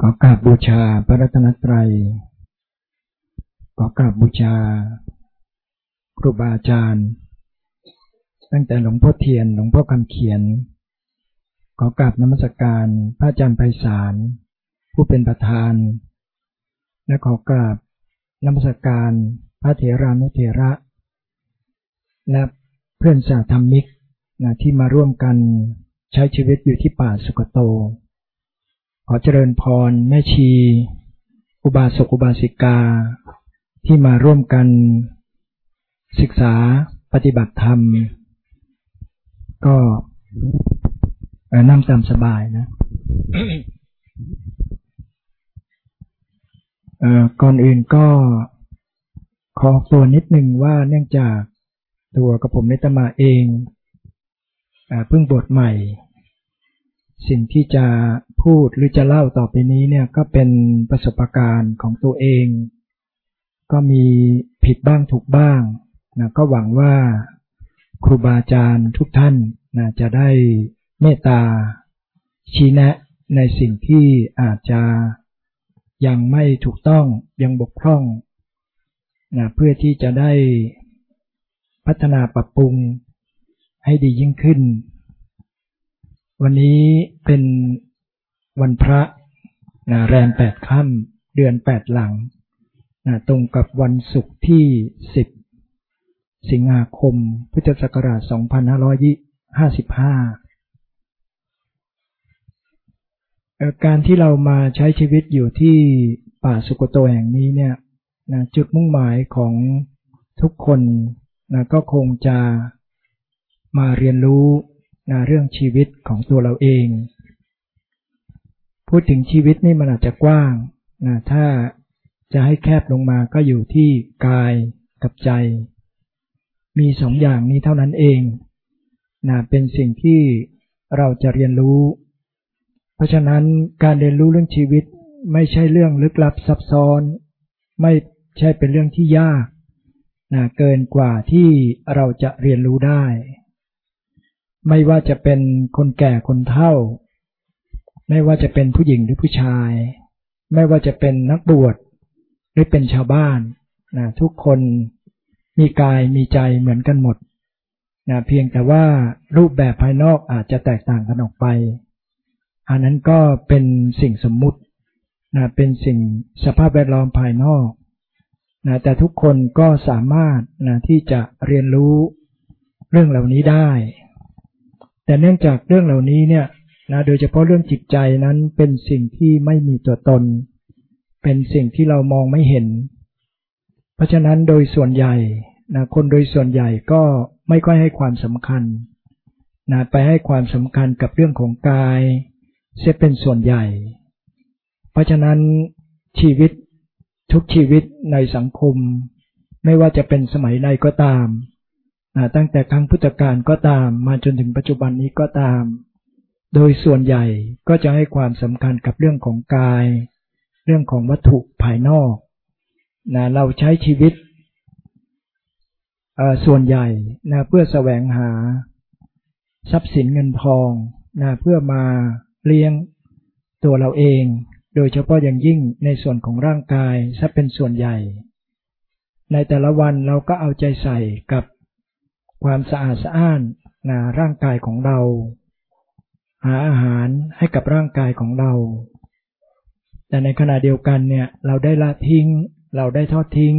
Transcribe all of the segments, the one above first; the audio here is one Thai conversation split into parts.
ขอกราบบูชาพระรัตนตรัย ขอกราบบูชา ครูบาอาจารย์ ตั้งแต่หลวงพ่อเทียน หลวงพ่อคำเขียน ขอกราบนมัสการพระอาจารย์ไพศาล ผู้เป็นประธาน และขอกราบนมัสการพระเถรานุเถระ และเพื่อนสาธรรมิกนะที่มาร่วมกันใช้ชีวิตอยู่ที่ป่าสุกโต ขอเจริญพรแม่ชี อุบาสกอุบาสิกา ที่มาร่วมกันศึกษาปฏิบัติธรรม ก็นั่งตามสบายนะก่อนอื่นก็ขอตัวนิดหนึ่งว่าเนื่องจากตัวกับผมในตมาเองเพิ่งบทใหม่ สิ่งที่จะพูดหรือจะเล่าต่อไปนี้เนี่ยก็เป็นประสบการณ์ของตัวเอง ก็มีผิดบ้างถูกบ้างนะก็หวังว่าครูบาอาจารย์ทุกท่านนะจะได้เมตตาชี้แนะในสิ่งที่อาจจะยังไม่ถูกต้องยังบกพร่องนะเพื่อที่จะได้พัฒนาปรับปรุงให้ดียิ่งขึ้น วันนี้เป็นวันพระนะแรมแปดค่ำเดือนแปดหลังนะตรงกับวันศุกร์ที่สิบสิงหาคม พุทธศักราชสองพันห้าร้อยห้าสิบห้าการที่เรามาใช้ชีวิตอยู่ที่ป่าสุโกโตแห่งนี้เนี่ยนะจุดมุ่งหมายของทุกคนนะก็คงจะมาเรียนรู้ นะเรื่องชีวิตของตัวเราเอง พูดถึงชีวิตนี่มันอาจจะกว้างนะถ้าจะให้แคบลงมาก็อยู่ที่กายกับใจ มีสองอย่างนี้เท่านั้นเองนะเป็นสิ่งที่เราจะเรียนรู้ เพราะฉะนั้นการเรียนรู้เรื่องชีวิตไม่ใช่เรื่องลึกลับซับซ้อน ไม่ใช่เป็นเรื่องที่ยากนะเกินกว่าที่เราจะเรียนรู้ได้ ไม่ว่าจะเป็นคนแก่คนเฒ่า ไม่ว่าจะเป็นผู้หญิงหรือผู้ชาย ไม่ว่าจะเป็นนักบวชหรือเป็นชาวบ้านนะทุกคนมีกายมีใจเหมือนกันหมดนะเพียงแต่ว่ารูปแบบภายนอกอาจจะแตกต่างกันออกไป อันนั้นก็เป็นสิ่งสมมุตินะเป็นสิ่งสภาพแวดล้อมภายนอกนะแต่ทุกคนก็สามารถนะที่จะเรียนรู้เรื่องเหล่านี้ได้ แต่เนื่องจากเรื่องเหล่านี้เนี่ยนะโดยเฉพาะเรื่องจิตใจนั้นเป็นสิ่งที่ไม่มีตัวตน เป็นสิ่งที่เรามองไม่เห็น เพราะฉะนั้นโดยส่วนใหญ่นะคนโดยส่วนใหญ่ก็ไม่ค่อยให้ความสำคัญนะไปให้ความสำคัญกับเรื่องของกายเสียเป็นส่วนใหญ่ เพราะฉะนั้นชีวิตทุกชีวิตในสังคม ไม่ว่าจะเป็นสมัยใดก็ตาม ตั้งแต่ครั้งพุทธกาลก็ตามมาจนถึงปัจจุบันนี้ก็ตาม โดยส่วนใหญ่ก็จะให้ความสำคัญกับเรื่องของกาย เรื่องของวัตถุภายนอกนะเราใช้ชีวิตส่วนใหญ่นะเพื่อแสวงหาทรัพย์สินเงินทองนะเพื่อมาเลี้ยงตัวเราเอง โดยเฉพาะอย่างยิ่งในส่วนของร่างกายถ้าเป็นส่วนใหญ่ ในแต่ละวันเราก็เอาใจใส่กับ ความสะอาดสะอ้านนะร่างกายของเรา หาอาหารให้กับร่างกายของเรา แต่ในขณะเดียวกันเนี่ยเราได้ละทิ้ง เราได้ทอดทิ้ง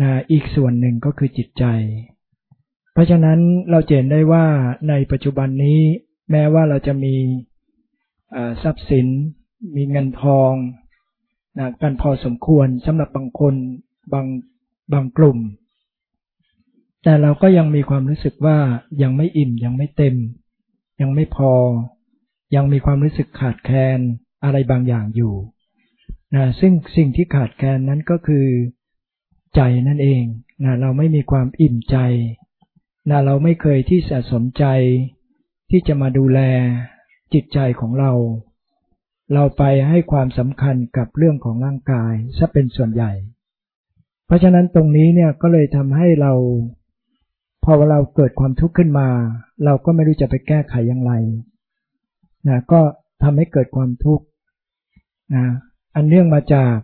นะอีกส่วนหนึ่งก็คือจิตใจ เพราะฉะนั้นเราเห็นได้ว่าในปัจจุบันนี้แม้ว่าเราจะมีทรัพย์สิน มีเงินทองนะกันพอสมควรสำหรับบางคนบางบางกลุ่ม แต่เราก็ยังมีความรู้สึกว่ายังไม่อิ่มยังไม่เต็ม ยังไม่พอ ยังมีความรู้สึกขาดแคลนอะไรบางอย่างอยู่นะซึ่งสิ่งที่ขาดแคลนนั้นก็คือใจนั่นเองนะเราไม่มีความอิ่มใจนะเราไม่เคยที่จะสนใจ ที่จะมาดูแลจิตใจของเรา เราไปให้ความสำคัญกับเรื่องของร่างกายซะเป็นส่วนใหญ่ เพราะฉะนั้นตรงนี้เนี่ยก็เลยทำให้เรา พอเราเกิดความทุกข์ขึ้นมา เราก็ไม่รู้จะไปแก้ไขอย่างไรนะก็ทำให้เกิดความทุกข์นะอันเนื่องมาจาก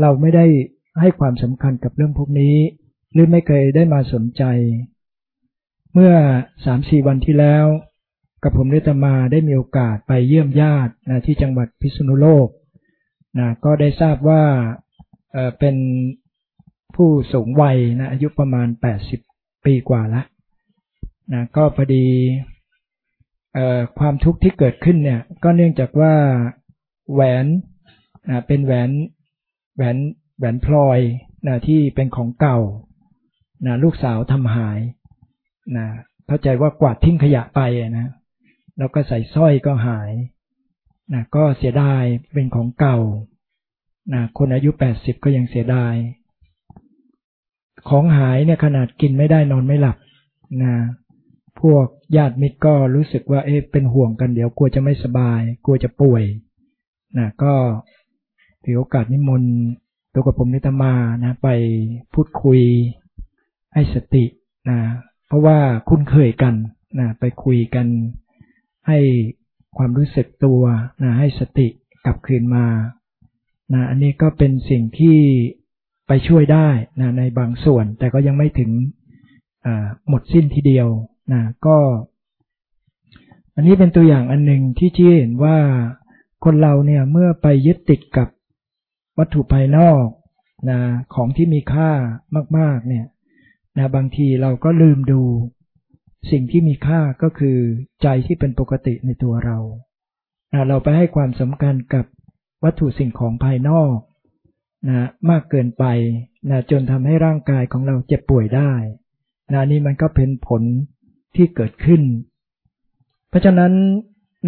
เราไม่ได้ให้ความสำคัญกับเรื่องพวกนี้ หรือไม่เคยได้มาสนใจ เมื่อสามสี่วันที่แล้ว กับผมได้ตมาได้มีโอกาสไปเยี่ยมญาตินะที่จังหวัดพิษณุโลกนะก็ได้ทราบว่าเเป็นผู้สูงวัยนะอายุประมาณแปีกว่าล้วนะก็พอดีความทุกข์ที่เกิดขึ้นเนี่ยก็เนื่องจากว่าแหวนนะเป็นแหวนแหวนแหวนพลอยนะที่เป็นของเก่านะลูกสาวทำหายนะเข้าใจว่ากวาดทิ้งขยะไปนะแล้วก็ใส่สร้อยก็หายนะก็เสียดายเป็นของเก่านะคนอายุแปดสิบก็ยังเสียดาย ของหายเนี่ยขนาดกินไม่ได้นอนไม่หลับนะพวกญาติมิตรก็รู้สึกว่าเอ๊ะเป็นห่วงกันเดี๋ยวกลัวจะไม่สบาย กลัวจะป่วยนะก็ถือโอกาสนิมนต์ตัวกับผมนิตมานะ ไปพูดคุยให้สตินะเพราะว่าคุ้นเคยกันนะไปคุยกันให้ความรู้สึกตัวนะให้สติกลับคืนมานะอันนี้ก็เป็นสิ่งที่ ไปช่วยได้นะในบางส่วน แต่ก็ยังไม่ถึงหมดสิ้นทีเดียวนะก็ อันนี้เป็นตัวอย่างอันหนึ่งที่ชี้เห็นว่าคนเราเนี่ยเมื่อไปยึดติดกับวัตถุภายนอกนะของที่มีค่ามากๆเนี่ยนะบางทีเราก็ลืมดูสิ่งที่มีค่าก็คือใจที่เป็นปกติในตัวเรานะเราไปให้ความสำคัญกับวัตถุสิ่งของภายนอก นะมากเกินไปนะจนทำให้ร่างกายของเราเจ็บป่วยได้นะนี่มันก็เป็นผลที่เกิดขึ้น เพราะฉะนั้น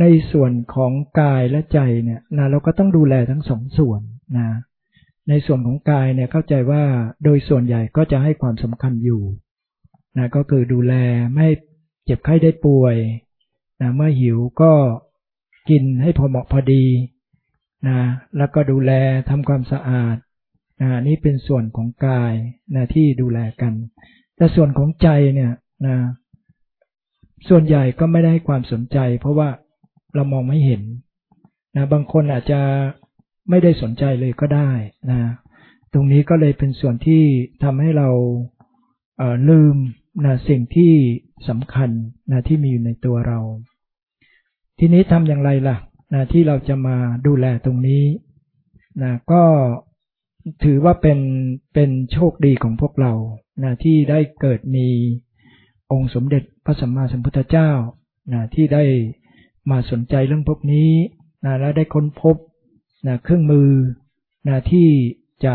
ในส่วนของกายและใจเนี่ยนะเราก็ต้องดูแลทั้งสองส่วนนะในส่วนของกายเนี่ยเข้าใจว่าโดยส่วนใหญ่ก็จะให้ความสำคัญอยู่นะก็คือดูแลไม่เจ็บไข้ได้ป่วยนะเมื่อหิวก็กินให้พอเหมาะพอดี นะแล้วก็ดูแลทำความสะอาดนะนี่เป็นส่วนของกายนะที่ดูแลกัน แต่ส่วนของใจเนี่ยนะส่วนใหญ่ก็ไม่ได้ให้ความสนใจ เพราะว่าเรามองไม่เห็นนะบางคนอาจจะไม่ได้สนใจเลยก็ได้นะตรงนี้ก็เลยเป็นส่วนที่ทำให้เราเลืมนะสิ่งที่สำคัญนะที่มีอยู่ในตัวเรา ทีนี้ทำอย่างไรล่ะ นะที่เราจะมาดูแลตรงนี้นะก็ถือว่าเป็นเป็นโชคดีของพวกเรานะที่ได้เกิดมีองค์สมเด็จพระสัมมาสัมพุทธเจ้านะที่ได้มาสนใจเรื่องพวกนี้นะและได้ค้นพบนะเครื่องมือนะที่จะ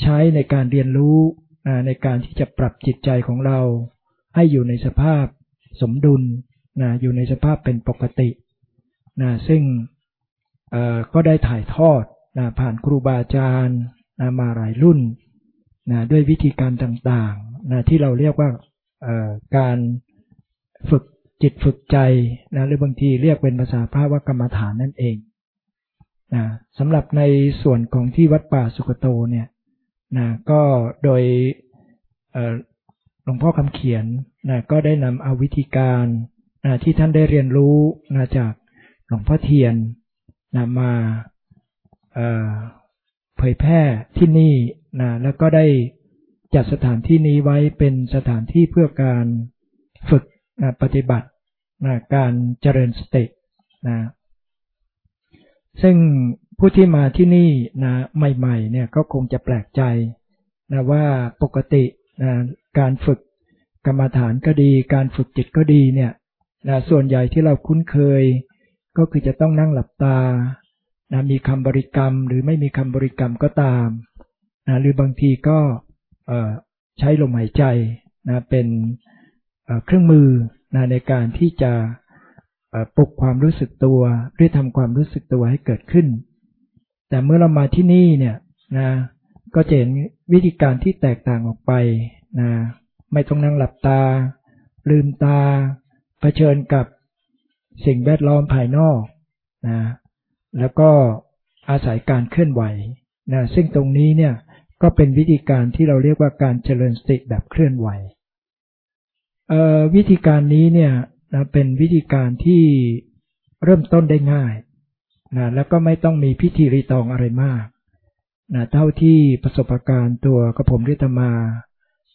ใช้ในการเรียนรู้นะในการที่จะปรับจิตใจของเรา ให้อยู่ในสภาพสมดุลนะอยู่ในสภาพเป็นปกติ นะซึ่งก็ได้ถ่ายทอดนะผ่านครูบาอาจารย์นะมาหลายรุ่นนะด้วยวิธีการต่างๆนะที่เราเรียกว่าการฝึกจิตฝึกใจนะหรือบางทีเรียกเป็นภาษาพระว่ากรรมฐานนั่นเองนะสำหรับในส่วนของที่วัดป่าสุกโตเนี่ยนะก็โดยหลวงพ่อคำเขียนนะก็ได้นำเอาวิธีการนะที่ท่านได้เรียนรู้นะจาก ลวงพ่อเทียนนะมาเผยแพร่ที่นี่นะแล้วก็ได้จัดสถานที่นี้ไว้เป็นสถานที่เพื่อการฝึกนะปฏิบัตินะการเจริญสตินะซึ่งผู้ที่มาที่นี่นะใหม่ๆเนี่ยก็คงจะแปลกใจนะว่าปกตินะการฝึกกรรมฐานก็ดี การฝึกจิตก็ดีเนี่ยนะส่วนใหญ่ที่เราคุ้นเคย ก็คือจะต้องนั่งหลับตานะมีคำบริกรรม หรือไม่มีคำบริกรรมก็ตามนะหรือบางทีก็ใช้ลมหายใจนะเป็นเครื่องมือนะในการที่จะปลุกความรู้สึกตัวหรือทำความรู้สึกตัวให้เกิดขึ้น แต่เมื่อเรามาที่นี่เนี่ยนะก็จะเห็นวิธีการที่แตกต่างออกไปนะไม่ต้องนั่งหลับตา ลืมตาเผชิญกับ สิ่งแวดล้อมภายนอกนะแล้วก็อาศัยการเคลื่อนไหวนะซึ่งตรงนี้เนี่ยก็เป็นวิธีการที่เราเรียกว่าการเจริญสติแบบเคลื่อนไหววิธีการนี้เนี่ยนะเป็นวิธีการที่เริ่มต้นได้ง่ายนะแล้วก็ไม่ต้องมีพิธีรีตองอะไรมากนะเท่าที่ประสบการณ์ตัวกระผมริตมา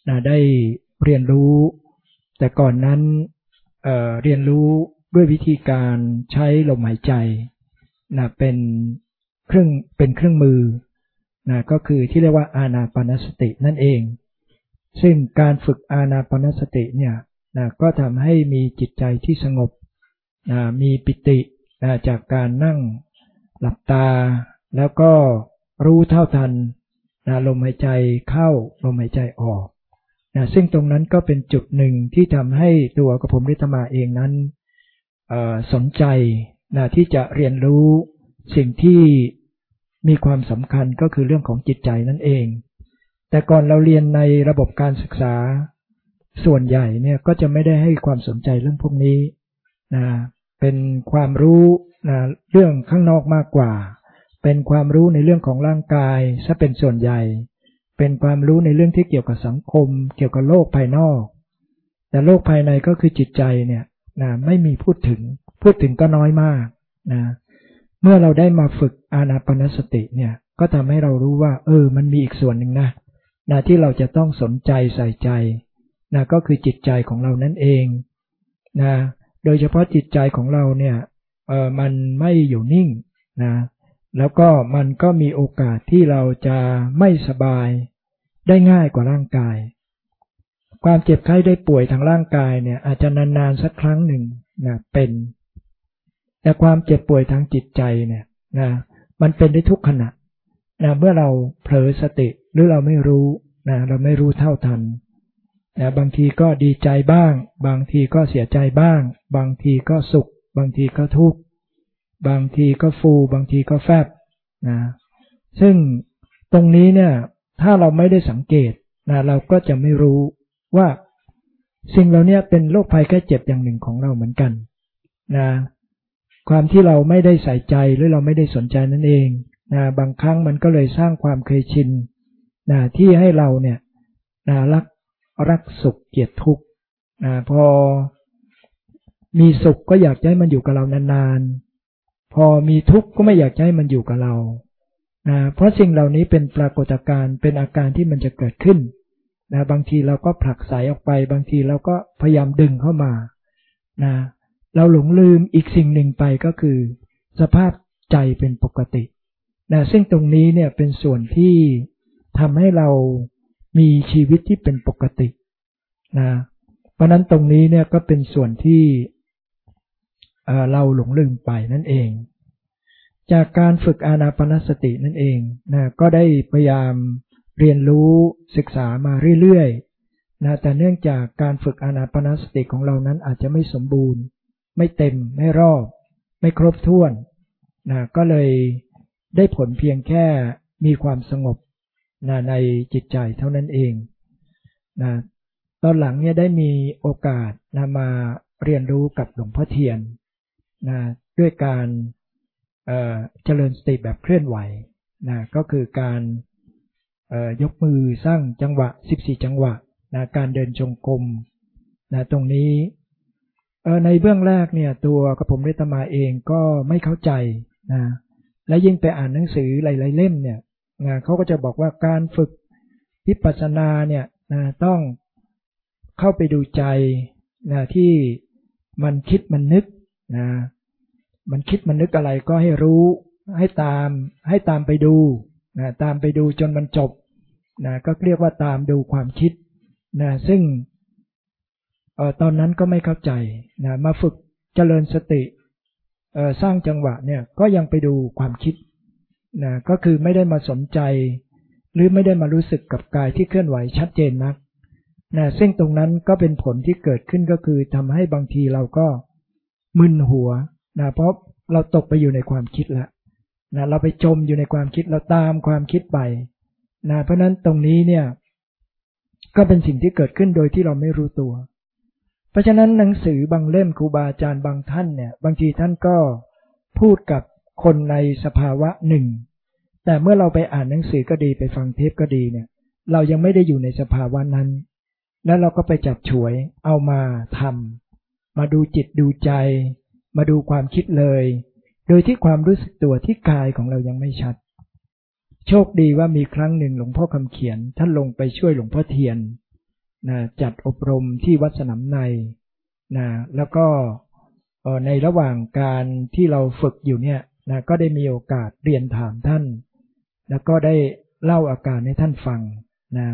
นะได้เรียนรู้ แต่ก่อนนั้นเเรียนรู้ ด้วยวิธีการใช้ลมหายใจนะเป็นเครื่องเป็นเครื่องมือนะก็คือที่เรียกว่าอาณาปณสตินั่นเอง ซึ่งการฝึกอาณาปณสติเนี่ยนะก็ทำให้มีจิตใจที่สงบนะมีปิตินะจากการนั่งหลับตา แล้วก็รู้เท่าทันนะลมหายใจเข้าลมหายใจออกนะซึ่งตรงนั้นก็เป็นจุดหนึ่งที่ทำให้ตัวกระผมริธมาเองนั้น สนใจนะที่จะเรียนรู้สิ่งที่มีความสำคัญก็คือเรื่องของจิตใจนั่นเอง แต่ก่อนเราเรียนในระบบการศึกษา ส่วนใหญ่เนี่ยก็จะไม่ได้ให้ความสนใจเรื่องพวกนี้นะเป็นความรู้นะเรื่องข้างนอกมากกว่า เป็นความรู้ในเรื่องของร่างกายซะเป็นส่วนใหญ่ เป็นความรู้ในเรื่องที่เกี่ยวกับสังคม เกี่ยวกับโลกภายนอก แต่โลกภายในก็คือจิตใจเนี่ย นะไม่มีพูดถึง พูดถึงก็น้อยมากนะเมื่อเราได้มาฝึกอานาปนสติเนี่ยก็ทำให้เรารู้ว่า เออ มันมีอีกส่วนหนึ่งนะนะที่เราจะต้องสนใจใส่ใจนะก็คือจิตใจของเรานั่นเองนะโดยเฉพาะจิตใจของเราเนี่ยเออมันไม่อยู่นิ่งนะแล้วก็มันก็มีโอกาสที่เราจะไม่สบายได้ง่ายกว่าร่างกาย ความเจ็บไข้ได้ป่วยทางร่างกายเนี่ย อาจจะนานๆสักครั้งหนึ่งนะเป็น แต่ความเจ็บป่วยทางจิตใจเนี่ยนะมันเป็นได้ทุกขณะนะเมื่อเราเผลอสติหรือเราไม่รู้นะเราไม่รู้เท่าทันนะบางทีก็ดีใจบ้าง บางทีก็เสียใจบ้าง บางทีก็สุข บางทีก็ทุกข์บางทีก็ฟู บางทีก็แฟบนะซึ่งตรงนี้เนี่ยถ้าเราไม่ได้สังเกตนะเราก็จะไม่รู้ ว่าสิ่งเหล่านี้เป็นโรคภัยแค่เจ็บอย่างหนึ่งของเราเหมือนกันนะความที่เราไม่ได้ใส่ใจหรือเราไม่ได้สนใจนั่นเองนะบางครั้งมันก็เลยสร้างความเคยชินนะที่ให้เราเนี่ยนะรักรักสุขเกลียดทุกข์นะพอมีสุขก็อยากให้มันอยู่กับเรานานๆ พอมีทุกข์ก็ไม่อยากให้มันอยู่กับเรานะเพราะสิ่งเหล่านี้เป็นปรากฏการณ์เป็นอาการที่มันจะเกิดขึ้น นะบางทีเราก็ผลักไสออกไป บางทีเราก็พยายามดึงเข้ามานะเราหลงลืมอีกสิ่งหนึ่งไปก็คือ สภาพใจเป็นปกตินะซึ่งตรงนี้เนี่ยเป็นส่วนที่ทำให้เรามีชีวิตที่เป็นปกตินะเพราะนั้นตรงนี้เนี่ยก็เป็นส่วนที่เราหลงลืมไปนั่นเอง จากการฝึกอานาปนสตินั่นเองนะก็ได้พยายาม เรียนรู้ศึกษามาเรื่อยๆนะแต่เนื่องจากการฝึกอานาปนสติของเรานั้นอาจจะไม่สมบูรณ์ ไม่เต็มไม่รอบ ไม่ครบถ้วนนะก็เลยได้ผลเพียงแค่มีความสงบนะในจิตใจเท่านั้นเองนะตอนหลังเนี่ยได้มีโอกาสนะมาเรียนรู้กับหลวงพ่อเทียนนะด้วยการเเจริญสติแบบเคลื่อนไหวนะก็คือการ ยกมือสร้างจังหวะ 14 จังหวะนะการเดินจงกรมนะตรงนี้ในเบื้องแรกเนี่ยตัวกระผมเรตมาเองก็ไม่เข้าใจนะและยิ่งไปอ่านหนังสือหลาย ๆ เล่มเนี่ยนะเขาก็จะบอกว่าการฝึกวิปัสสนาเนี่ยนะต้องเข้าไปดูใจนะที่มันคิดมันนึกนะมันคิดมันนึกอะไรก็ให้รู้ให้ตามให้ตามไปดู นะตามไปดูจนมันจบนะก็เรียกว่าตามดูความคิดนะซึ่งออตอนนั้นก็ไม่เข้าใจนะมาฝึกเจริญสติสร้างจังหวะเนี่ยก็ยังไปดูความคิดนะก็คือไม่ได้มาสนใจ หรือไม่ได้มารู้สึกกับกายที่เคลื่อนไหวชัดเจนนักนะซึ่งตรงนั้นก็เป็นผลที่เกิดขึ้นก็คือทำให้บางทีเราก็มึนหัวนะเพราะเราตกไปอยู่ในความคิดแล้ว นะเราไปจมอยู่ในความคิดเราตามความคิดไปนะเพราะนั้นตรงนี้เนี่ย ก็เป็นสิ่งที่เกิดขึ้นโดยที่เราไม่รู้ตัว เพราะฉะนั้นหนังสือบางเล่มครูบาอาจารย์บางท่านเนี่ย บางทีท่านก็พูดกับคนในสภาวะหนึ่ง แต่เมื่อเราไปอ่านหนังสือก็ดีไปฟังเทปก็ดีเนี่ย เรายังไม่ได้อยู่ในสภาวะนั้น แล้วเราก็ไปจับฉวยเอามาทำมาดูจิตดูใจ มาดูความคิดเลย โดยที่ความรู้สึกตัวที่กายของเรายังไม่ชัด โชคดีว่ามีครั้งหนึ่งหลวงพ่อคำเขียนท่านลงไปช่วยหลวงพ่อเทียนนะจัดอบรมที่วัดสนามในนะแล้วก็ในระหว่างการที่เราฝึกอยู่เนี่ยนะก็ได้มีโอกาสเรียนถามท่าน แล้วก็ได้เล่าอาการให้ท่านฟังนะ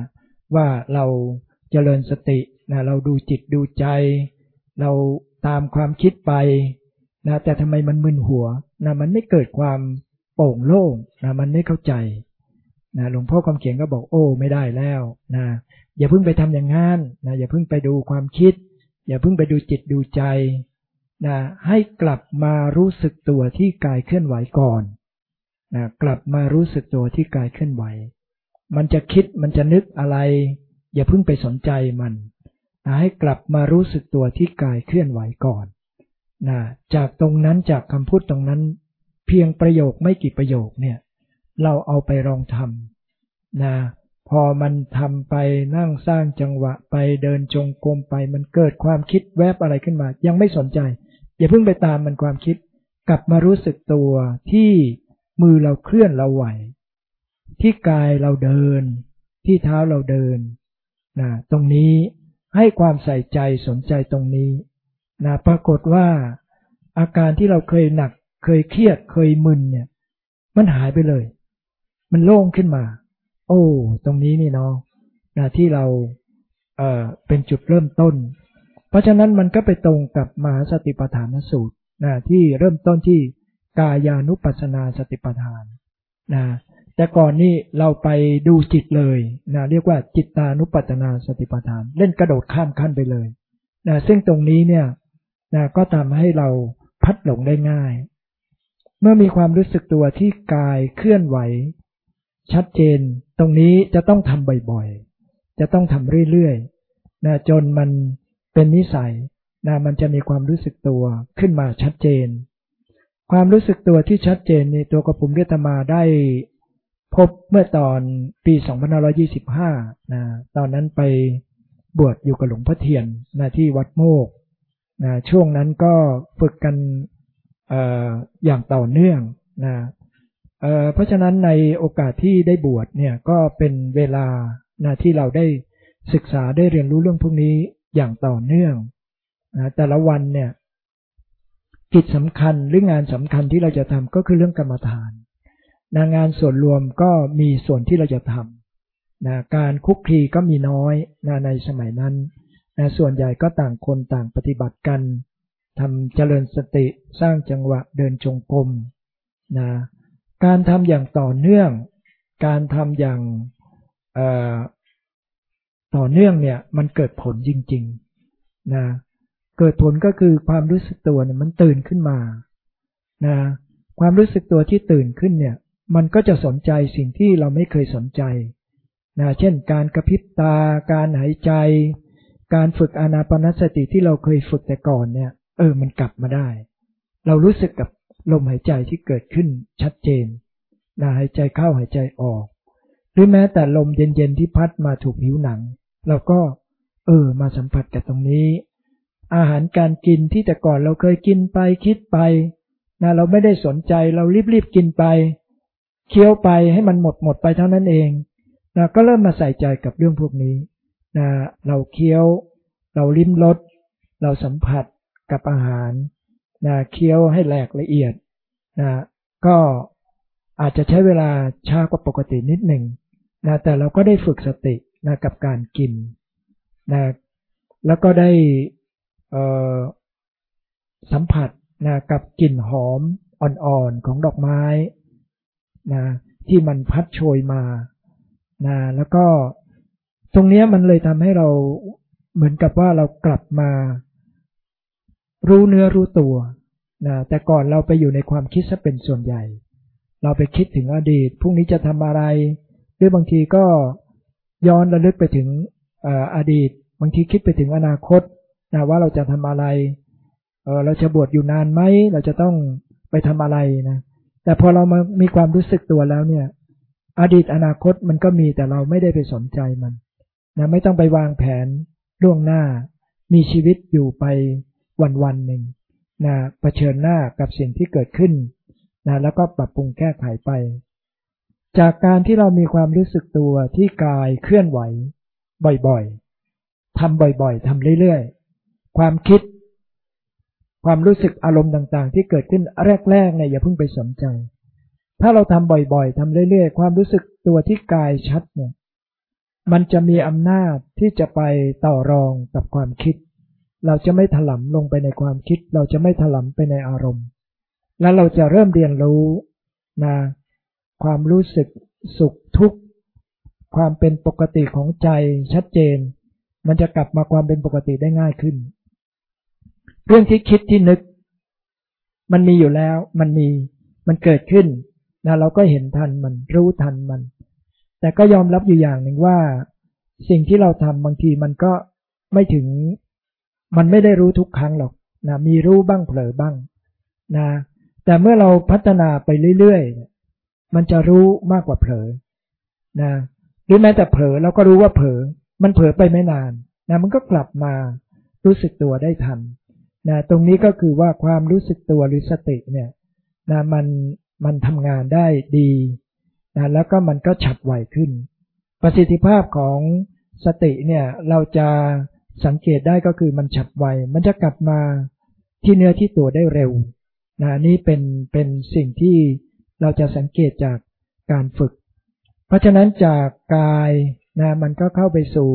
ว่าเราเจริญสตินะเราดูจิตดูใจ เราตามความคิดไป นะแต่ทำไมมันมึนหัวนะมันไม่เกิดความโป่งโล่งนะมันไม่เข้าใจนะหลวงพ่อความเขียนก็บอกโอ้ไม่ได้แล้วนะอย่าเพิ่งไปทำอย่างนั้นนะอย่าเพิ่งไปดูความคิด อย่าเพิ่งไปดูจิตดูใจนะให้กลับมารู้สึกตัวที่กายเคลื่อนไหวก่อนนะกลับมารู้สึกตัวที่กายเคลื่อนไหว มันจะคิดมันจะนึกอะไร อย่าเพิ่งไปสนใจมันนะให้กลับมารู้สึกตัวที่กายเคลื่อนไหวก่อน นะจากตรงนั้นจากคำพูดตรงนั้น เพียงประโยคไม่กี่ประโยคเนี่ยเราเอาไปลองทำนะพอมันทำไปนั่งสร้างจังหวะไปเดินจงกรมไปมันเกิดความคิดแวบอะไรขึ้นมา ยังไม่สนใจ อย่าเพิ่งไปตามมันความคิด กลับมารู้สึกตัวที่มือเราเคลื่อนเราไหว ที่กายเราเดิน ที่เท้าเราเดินนะตรงนี้ให้ความใส่ใจสนใจตรงนี้ นะปรากฏว่าอาการที่เราเคยหนัก เคยเครียดเคยมึนเนี่ย มันหายไปเลย มันโล่งขึ้นมา โอ้ ตรงนี้นี่เนาะนะที่เราเอ่อเป็นจุดเริ่มต้น เพราะฉะนั้นมันก็ไปตรงกับมหาสติปัฏฐานสูตรนะที่เริ่มต้นที่กายานุปัสนาสติปัฏฐานนะแต่ก่อนนี้เราไปดูจิตเลยนะเรียกว่าจิตตานุปัสนาสติปัฏฐาน เล่นกระโดดข้ามขั้นไปเลยนะซึ่งตรงนี้เนี่ย นะก็ทำให้เราพัดหลงได้ง่าย เมื่อมีความรู้สึกตัวที่กายเคลื่อนไหว ชัดเจน ตรงนี้จะต้องทำบ่อยๆ จะต้องทำเรื่อยๆนะจนมันเป็นนิสัยนะมันจะมีความรู้สึกตัวขึ้นมาชัดเจน ความรู้สึกตัวที่ชัดเจนในตัวกระผมเรียตมาได้พบเมื่อตอนปี 2525 นะ ตอนนั้นไปบวชอยู่กับหลวงพ่อเทียนนะที่วัดโมก นะช่วงนั้นก็ฝึกกันออย่างต่อเนื่องนะเพราะฉะนั้นในโอกาสที่ได้บวชเนี่ยก็เป็นเวลานะที่เราได้ศึกษาได้เรียนรู้เรื่องพวกนี้อย่างต่อเนื่องนะแต่ละวันเนี่ยกิจสำคัญหรืองานสำคัญที่เราจะทำก็คือเรื่องกรรมฐานนะงานส่วนรวมก็มีส่วนที่เราจะทำนะการคุกคีก็มีน้อยนะในสมัยนั้น นะส่วนใหญ่ก็ต่างคนต่างปฏิบัติกันทำเจริญสติสร้างจังหวะเดินจงกรมนะการทำอย่างต่อเนื่อง การทำอย่างต่อเนื่องเนี่ยมันเกิดผลจริงๆนะเกิดผลก็คือความรู้สึกตัวเนี่ยมันตื่นขึ้นมานะความรู้สึกตัวที่ตื่นขึ้นเนี่ยมันก็จะสนใจสิ่งที่เราไม่เคยสนใจนะเช่น การกระพริบตา การหายใจ การฝึกอานาปนสติที่เราเคยฝึกแต่ก่อนเนี่ย เออ มันกลับมาได้ เรารู้สึกกับลมหายใจที่เกิดขึ้นชัดเจนนะหายใจเข้าหายใจออก หรือแม้แต่ลมเย็นๆที่พัดมาถูกผิวหนัง เราก็ เออ มาสัมผัสกับตรงนี้ อาหารการกินที่แต่ก่อนเราเคยกินไปคิดไปนะเราไม่ได้สนใจเรารีบๆกินไปเคี้ยวไปให้มันหมดหมดไปเท่านั้นเองนะก็เริ่มมาใส่ใจกับเรื่องพวกนี้ นะเราเคี้ยว เราลิ้มรสเราสัมผัสกับอาหารนะเคี้ยวให้แหลกละเอียดนะก็อาจจะใช้เวลาช้ากว่าปกตินิดหนึ่งนะแต่เราก็ได้ฝึกสตินะกับการกินนะแล้วก็ได้สัมผัสนะกับกลิ่นหอมอ่อนๆของดอกไม้นะที่มันพัดโชยมานะแล้วก็ ตรงนี้มันเลยทำให้เราเหมือนกับว่าเรากลับมา รู้เนื้อรู้ตัวนะแต่ก่อนเราไปอยู่ในความคิดซะเป็นส่วนใหญ่ เราไปคิดถึงอดีตพรุ่งนี้จะทำอะไร หรือบางทีก็ย้อนระลึกไปถึงอดีต บางทีคิดไปถึงอนาคตนะว่าเราจะทำอะไรเเราจะบวชอยู่นานไหมเราจะต้องไปทำอะไรนะแต่พอเรามามีความรู้สึกตัวแล้วเนี่ย อดีตอนาคตมันก็มีแต่เราไม่ได้ไปสนใจมัน นะไม่ต้องไปวางแผนล่วงหน้า มีชีวิตอยู่ไปวันวันหนึ่งนะเผชิญหน้ากับสิ่งที่เกิดขึ้นนะแล้วก็ปรับปรุงแก้ไขไป จากการที่เรามีความรู้สึกตัวที่กายเคลื่อนไหว บ่อยๆทำบ่อยๆทำเรื่อยๆ ความคิด ความรู้สึกอารมณ์ต่างๆ ที่เกิดขึ้นแรกๆเนี่ยอย่าเพิ่งไปสนใจ ถ้าเราทำบ่อยๆทำเรื่อยๆ ความรู้สึกตัวที่กายชัดเนี่ย มันจะมีอำนาจที่จะไปต่อรองกับความคิด เราจะไม่ถลำลงไปในความคิด เราจะไม่ถลำไปในอารมณ์ แล้วเราจะเริ่มเรียนรู้นะความรู้สึกสุขทุกข์ความเป็นปกติของใจชัดเจน มันจะกลับมาความเป็นปกติได้ง่ายขึ้น เรื่องที่คิดที่นึก มันมีอยู่แล้ว มันมีมันเกิดขึ้นนะเราก็เห็นทันมันรู้ทันมัน แต่ก็ยอมรับอยู่อย่างหนึ่งว่า สิ่งที่เราทำบางทีมันก็ไม่ถึง มันไม่ได้รู้ทุกครั้งหรอกนะมีรู้บ้างเผลอบ้างนะแต่เมื่อเราพัฒนาไปเรื่อยๆมันจะรู้มากกว่าเผลอนะหรือแม้แต่เผลอเราก็รู้ว่าเผลอมันเผลอไปไม่นานนะมันก็กลับมารู้สึกตัวได้ทันนะตรงนี้ก็คือว่าความรู้สึกตัวหรือสติเนี่ยนะมันมันทำงานได้ดี นะแล้วก็มันก็ฉับไวขึ้น ประสิทธิภาพของสติเนี่ยเราจะสังเกตได้ก็คือมันฉับไว มันจะกลับมาที่เนื้อที่ตัวได้เร็วนะนี่เป็นเป็นสิ่งที่เราจะสังเกตจากการฝึก เพราะฉะนั้นจากกายนะมันก็เข้าไปสู่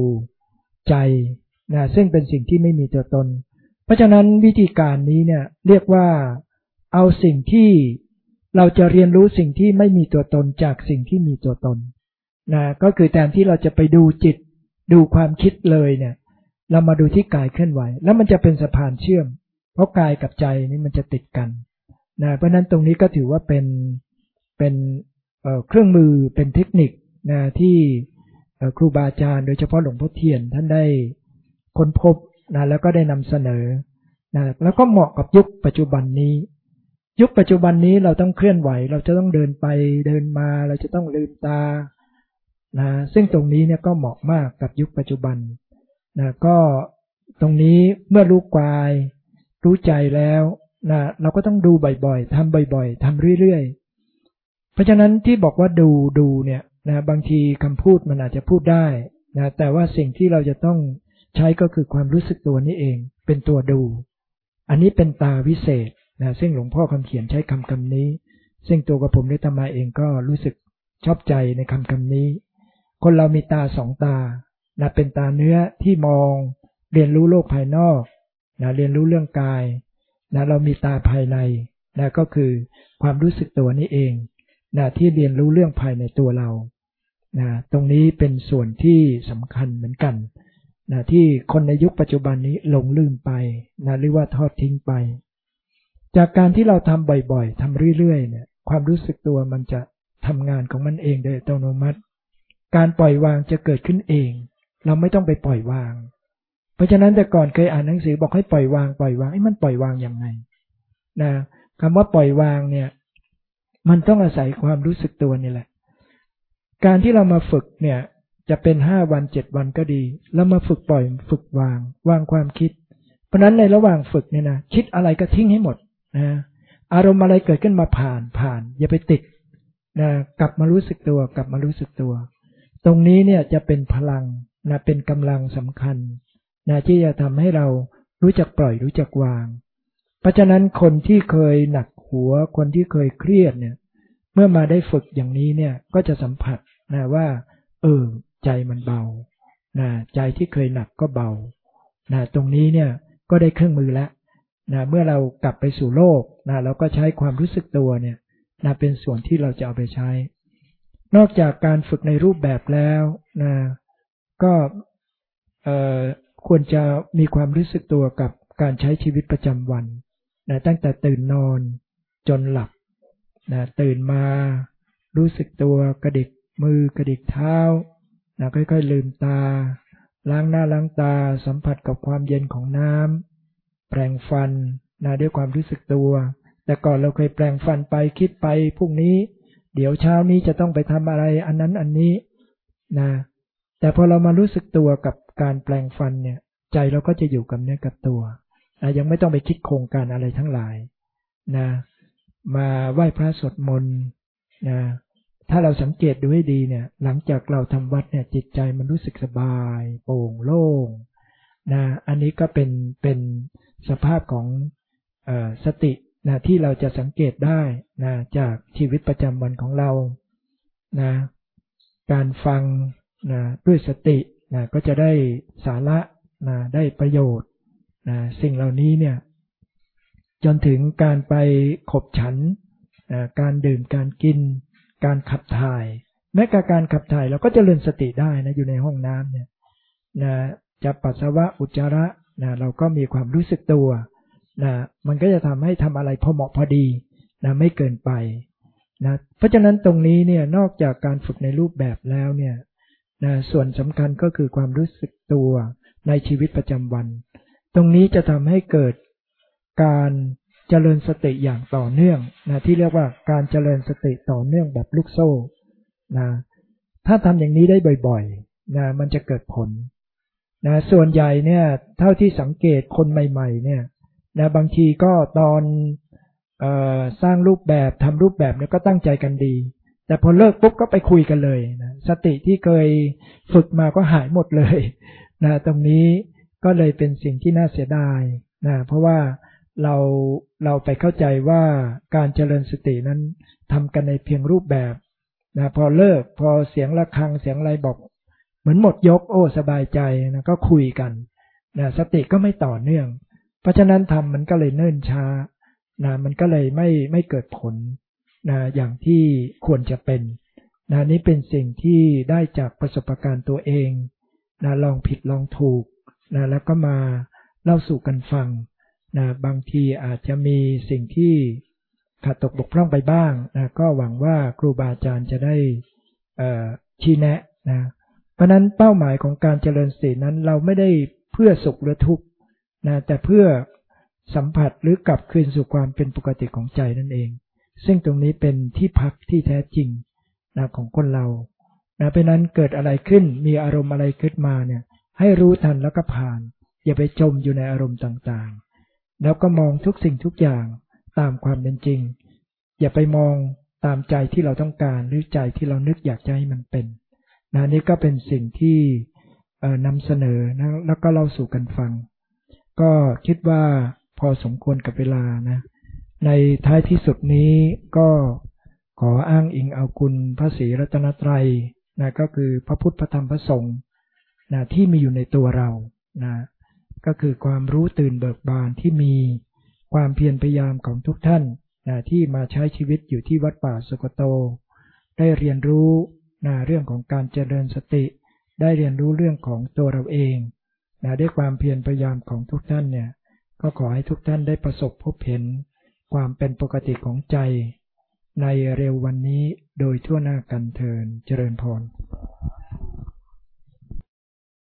ใจนะซึ่งเป็นสิ่งที่ไม่มีตัวตน เพราะฉะนั้นวิธีการนี้เนี่ยเรียกว่าเอาสิ่งที่ เราจะเรียนรู้สิ่งที่ไม่มีตัวตนจากสิ่งที่มีตัวตนนะก็คือแทนที่เราจะไปดูจิต ดูความคิดเลยเนี่ย เรามาดูที่กายเคลื่อนไหว แล้วมันจะเป็นสะพานเชื่อม เพราะกายกับใจนี่มันจะติดกันนะเพราะนั้นตรงนี้ก็ถือว่าเป็นเป็นเครื่องมือเป็นเทคนิคนะที่ครูบาอาจารย์โดยเฉพาะหลวงพ่อเทียนท่านได้ค้นพบนะแล้วก็ได้นำเสนอนะแล้วก็เหมาะกับยุคปัจจุบันนี้ ยุคปัจจุบันนี้เราต้องเคลื่อนไหว เราจะต้องเดินไปเดินมา เราจะต้องลืมตานะซึ่งตรงนี้เนี่ยก็เหมาะมากกับยุคปัจจุบันนะก็ตรงนี้เมื่อรู้กาย รู้ใจแล้วนะเราก็ต้องดูบ่อยๆทำบ่อยๆทำเรื่อยๆ เพราะฉะนั้นที่บอกว่าดูดูเนี่ยนะบางทีคำพูดมันอาจจะพูดได้นะแต่ว่าสิ่งที่เราจะต้องใช้ก็คือความรู้สึกตัวนี้เอง เป็นตัวดู อันนี้เป็นตาวิเศษ นะซึ่งหลวงพ่อคำเขียนใช้คำคำนี้ ซึ่งตัวกับผมได้ทำมาเองก็รู้สึกชอบใจในคำคำนี้ คนเรามีตาสองตานะเป็นตาเนื้อที่มอง เรียนรู้โลกภายนอกนะเรียนรู้เรื่องกายนะเรามีตาภายในนะก็คือความรู้สึกตัวนี้เองนะที่เรียนรู้เรื่องภายในตัวเรานะตรงนี้เป็นส่วนที่สำคัญเหมือนกันนะที่คนในยุคปัจจุบันนี้หลงลืมไปนะหรือว่าทอดทิ้งไป จากการที่เราทำบ่อยๆทำเรื่อยๆเนี่ย ความรู้สึกตัวมันจะทำงานของมันเองโดยอัตโนมัติ การปล่อยวางจะเกิดขึ้นเอง เราไม่ต้องไปปล่อยวาง เพราะฉะนั้นแต่ก่อนเคยอ่านหนังสือบอกให้ปล่อยวางปล่อยวางไอ้มันปล่อยวางยังไงนะคำว่าปล่อยวางเนี่ย มันต้องอาศัยความรู้สึกตัวนี่แหละ การที่เรามาฝึกเนี่ย จะเป็นห้าวันเจ็ดวันก็ดีแล้วมาฝึกปล่อยฝึกวาง วางความคิด เพราะนั้นในระหว่างฝึกเนี่ยนะคิดอะไรก็ทิ้งให้หมด นะอารมณ์อะไรเกิดขึ้นมาผ่านผ่าน อย่าไปติดนะกลับมารู้สึกตัว กลับมารู้สึกตัว ตรงนี้เนี่ยจะเป็นพลังนะเป็นกำลังสำคัญนะที่จะทำให้เรารู้จักปล่อยรู้จักวาง เพราะฉะนั้นคนที่เคยหนักหัว คนที่เคยเครียดเนี่ย เมื่อมาได้ฝึกอย่างนี้เนี่ยก็จะสัมผัสนะว่า เออ ใจมันเบานะใจที่เคยหนักก็เบานะตรงนี้เนี่ยก็ได้เครื่องมือแล้ว นะเมื่อเรากลับไปสู่โลกนะเราก็ใช้ความรู้สึกตัวเนี่ยนะเป็นส่วนที่เราจะเอาไปใช้ นอกจากการฝึกในรูปแบบแล้วนะก็ควรจะมีความรู้สึกตัวกับการใช้ชีวิตประจำวันนะตั้งแต่ตื่นนอนจนหลับนะตื่นมารู้สึกตัวกระดิกมือกระดิกเท้านะค่อยๆลืมตา ล้างหน้าล้างตาสัมผัสกับความเย็นของน้ำ แปรงฟันนะด้วยความรู้สึกตัว แต่ก่อนเราเคยแปรงฟันไปคิดไปพรุ่งนี้ เดี๋ยวเช้านี้จะต้องไปทำอะไรอันนั้นอันนี้นะแต่พอเรามารู้สึกตัวกับการแปลงฟันเนี่ย ใจเราก็จะอยู่กับเนื้อกับตัวนะยังไม่ต้องไปคิดโครงการอะไรทั้งหลายนะมาไหว้พระสวดมนต์นะถ้าเราสังเกตดูให้ดีเนี่ย หลังจากเราทำวัดเนี่ยจิตใจมันรู้สึกสบาย โปร่งโล่งนะอันนี้ก็เป็นเป็น สภาพของอสตินะที่เราจะสังเกตได้นะจากชีวิตประจำวันของเรานะการฟังนะด้วยสตินะก็จะได้สาระนะได้ประโยชน์นะสิ่งเหล่านี้เนี่ยจนถึงการไปขบฉันนะการดื่มการกิน การขับถ่าย แม้กับการขับถ่ายเราก็จเจริญสติได้นะอยู่ในห้องน้ำเนี่ยนะจะปัสสาวะอุจจาระ นะเราก็มีความรู้สึกตัวนะมันก็จะทำให้ทำอะไรพอเหมาะพอดีนะไม่เกินไปนะเพราะฉะนั้นตรงนี้เนี่ยนอกจากการฝึกในรูปแบบแล้วเนี่ยนะส่วนสำคัญก็คือความรู้สึกตัวในชีวิตประจำวัน ตรงนี้จะทำให้เกิดการเจริญสติอย่างต่อเนื่องนะที่เรียกว่าการเจริญสติต่อเนื่องแบบลูกโซ่นะถ้าทำอย่างนี้ได้บ่อยๆนะมันจะเกิดผล นะส่วนใหญ่เนี่ย เท่าที่สังเกตคนใหม่ๆ เนี่ยนะบางทีก็ตอนออสร้างรูปแบบทำรูปแบบเนี่ยก็ตั้งใจกันดี แต่พอเลิกปุ๊บก็ไปคุยกันเลยนะสติที่เคยฝึกมาก็หายหมดเลยนะตรงนี้ก็เลยเป็นสิ่งที่น่าเสียดายนะเพราะว่าเราเราไปเข้าใจว่าการเจริญสตินั้นทำกันในเพียงรูปแบบนะพอเลิกพอเสียงะระฆังเสียงอะไรบอก เหมือนหมดยกโอ้สบายใจนะก็คุยกันนะสติก็ไม่ต่อเนื่อง เพราะฉะนั้นทำมันก็เลยเนิ่นช้านะมันก็เลยไม่ไม่เกิดผลนะอย่างที่ควรจะเป็นนะนี้เป็นสิ่งที่ได้จากประสบการณ์ตัวเองนะลองผิดลองถูกนะแล้วก็มาเล่าสู่กันฟังนะบางทีอาจจะมีสิ่งที่ขาดตกบกพร่องไปบ้างนะก็หวังว่าครูบาอาจารย์จะได้ชี้แนะนะ เพราะนั้นเป้าหมายของการเจริญสตินั้น เราไม่ได้เพื่อสุขหรือทุกข์นะแต่เพื่อสัมผัสหรือกลับคืนสู่ความเป็นปกติของใจนั่นเอง ซึ่งตรงนี้เป็นที่พักที่แท้จริงนะของคนเรานะเพราะนั้นเกิดอะไรขึ้นมีอารมณ์อะไรขึ้นมาเนี่ยให้รู้ทันแล้วก็ผ่าน อย่าไปจมอยู่ในอารมณ์ต่างๆ แล้วก็มองทุกสิ่งทุกอย่างตามความเป็นจริง อย่าไปมองตามใจที่เราต้องการหรือใจที่เรานึกอยากจะให้มันเป็น นะนี่ก็เป็นสิ่งที่นำเสนอนะแล้วก็เล่าสู่กันฟัง ก็คิดว่าพอสมควรกับเวลานะ ในท้ายที่สุดนี้ก็ขออ้างอิงเอาคุณพระศรีรัตนตรัยนะก็คือพระพุทธพระธรรมพระสงฆ์นะที่มีอยู่ในตัวเรานะก็คือความรู้ตื่นเบิกบานที่มีความเพียรพยายามของทุกท่านนะที่มาใช้ชีวิตอยู่ที่วัดป่าสุกโต ได้เรียนรู้ นะเรื่องของการเจริญสติ ได้เรียนรู้เรื่องของตัวเราเองนะด้วยความเพียรพยายามของทุกท่านเนี่ยก็ขอให้ทุกท่านได้ประสบพบเห็นความเป็นปกติของใจ ในเร็ววันนี้โดยทั่วหน้ากันเทินเจริญพร